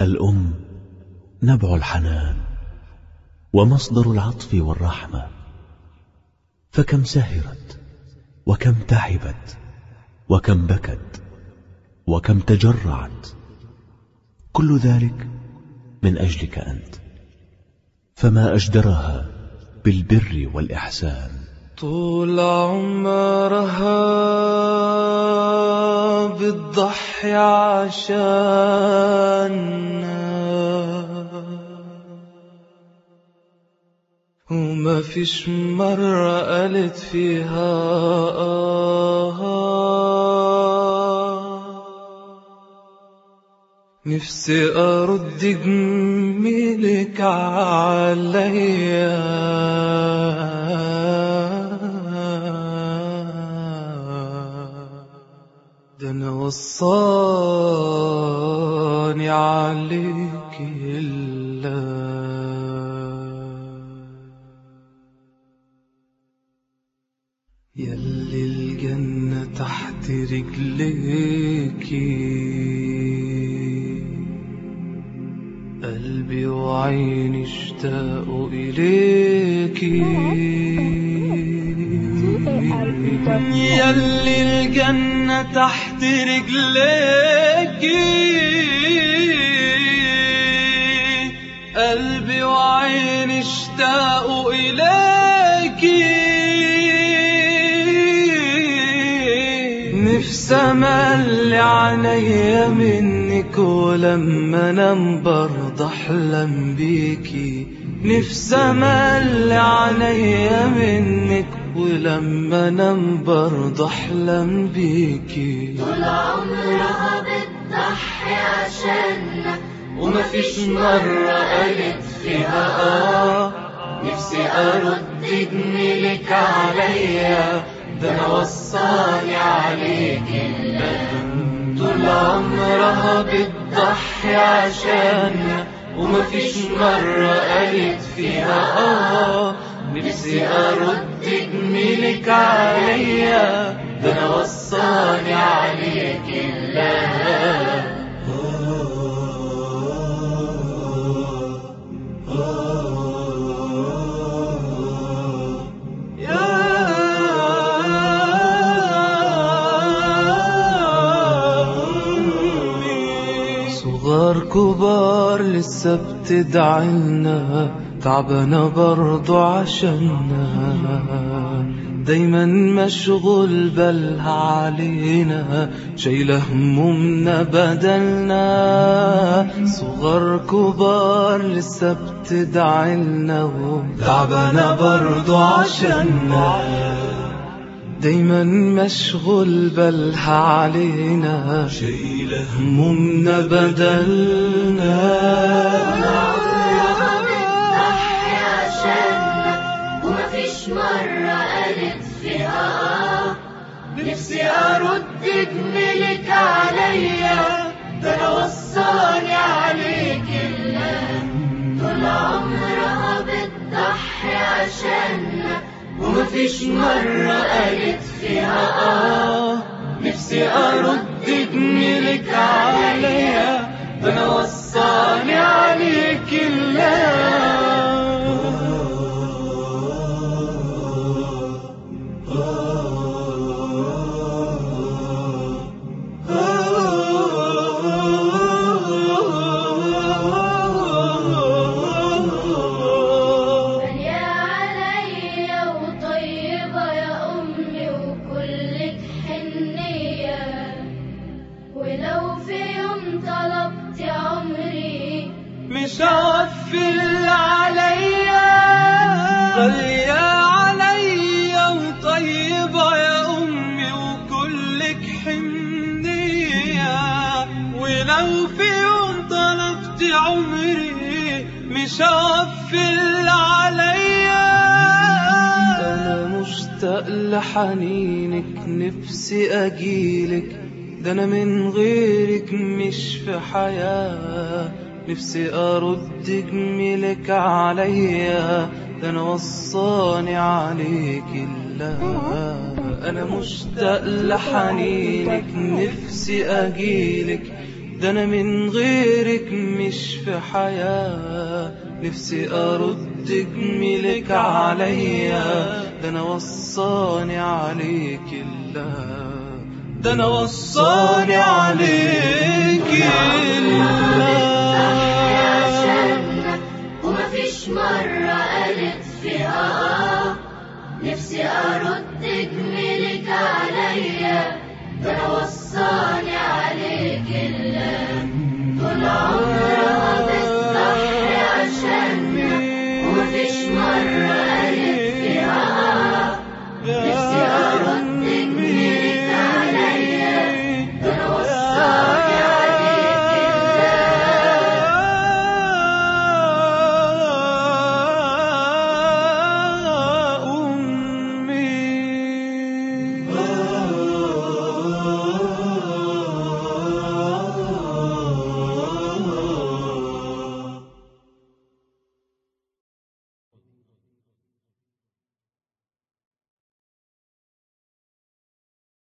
الأم نبع الحنان ومصدر العطف والرحمة. فكم سهرت وكم تعبت وكم بكت وكم تجرعت كل ذلك من أجلك أنت. فما أجدرها بالبر والإحسان. طول عمرها بتضحي عشاننا وما فيش مرة قالت فيها آه. نفسي أرد جميلك عليا. وصاني عليك الله يلي الجنة تحت رجليكي قلبي وعيني اشتاقوا إليكي يلي الجنة تحت رجليكي قلبي وعيني اشتاقوا إليكي نفسي أملي عينيا منك ولما أنام برضه أحلم بيكي نفسي أملي عينيا منك ولما انام برضه احلم بيكي طول عمرها بتضحي عشاننا ومفيش مرة قالت فيها آه. نفسي أرد جميلك عليا ده أنا وصاني عليك. الندم طول عمرها بتضحي عشاننا ومفيش مرة قالت فيها آه. نفسي أرد جميلك عليا. ده أنا وصاني عليك الله صغار كبار لسه بتدعينا تعبانة برضو عشاننا دايما مشغول بالها علينا شايلة همومنا بدلنا. صغار كبار لسه بتدعينا تعبانة برضو عشاننا دايما مشغول بالها علينا. شايلة همومنا بدلنا. عمرها بتضحي عشاننا ومفيش مرة قالت فيها نفسي أرد جميلك عليا ومفيش مرة قالت فيها آه نفسي أرد جميلك عليا. اللي عليا غالية عليا وطيبة يا أمي وكلك حنية. ولو في يوم طلبت عمري مش اللي عليا أنا مشتاق لحنينك نفسي أجيلك. ده أنا من غيرك مش في حياة. نفسي أرد جميلك عليا ده أنا وصاني عليك الله أنا مشتاق لحنينك نفسي أجيلك. ده أنا من غيرك مش في حياة. نفسي أرد جميلك عليا ده أنا وصاني عليك الله ده أنا وصاني عليك. توصاني عليك اللي طلع